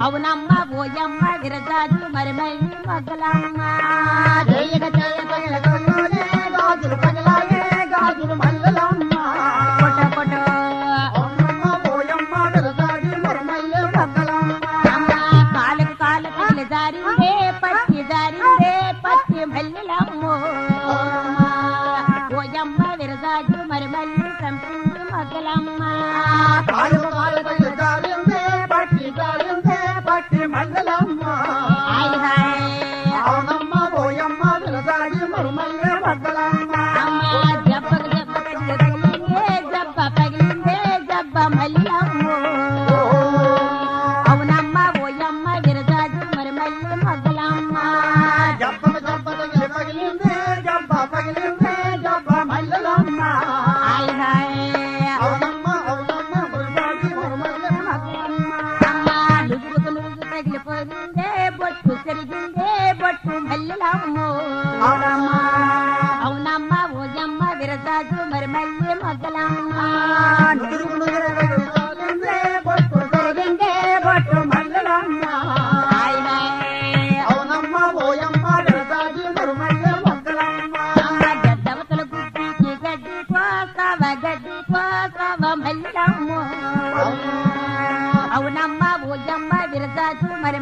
అవునమ్మ ఓయమ్మ విరజాజు మరి పగలమ్మ మగలమ్మ జయ జయ జయ గాజులు పగలాయే గాజులు మల్లలమ్మ. పొట మరి మల్లి సంపించు మగలమ్మ జబ్బ పగిలిందే జబ్బ అవునమ్మ అవునమ్మ విరజాజి మరుమల్లె తగిలిపోయిందే బొట్టు బొట్టు మల్లెలమ్మ అవునమ్మ అవునమ్మ మరి మళ్ళీ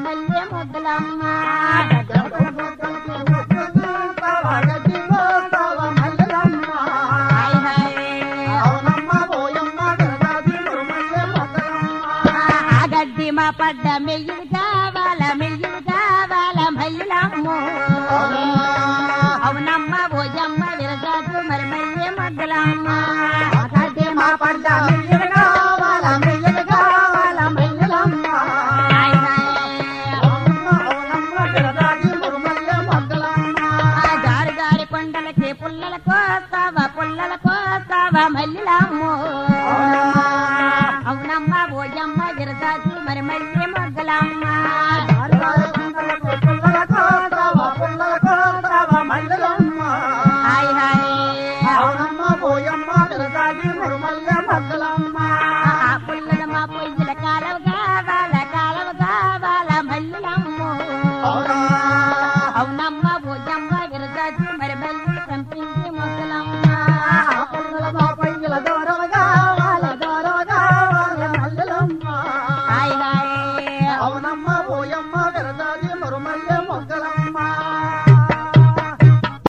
మల్లె ముద్దలమ్మ మా పడ్డ మెయ్యలు కావాల మెయ్యలు కావాల మహిళమ్మ అవునమ్మ ఓయమ్మ విరగాదు మరి మల్లె మద్దలమ్మ మా విరసాకు మరి మళ్ళీ మొగ్గలమ్మ హాయ్. హాయ్ అవునమ్మ పోయమ్మ విరసాకి మరి మళ్ళీ మొగ్గలమ్మ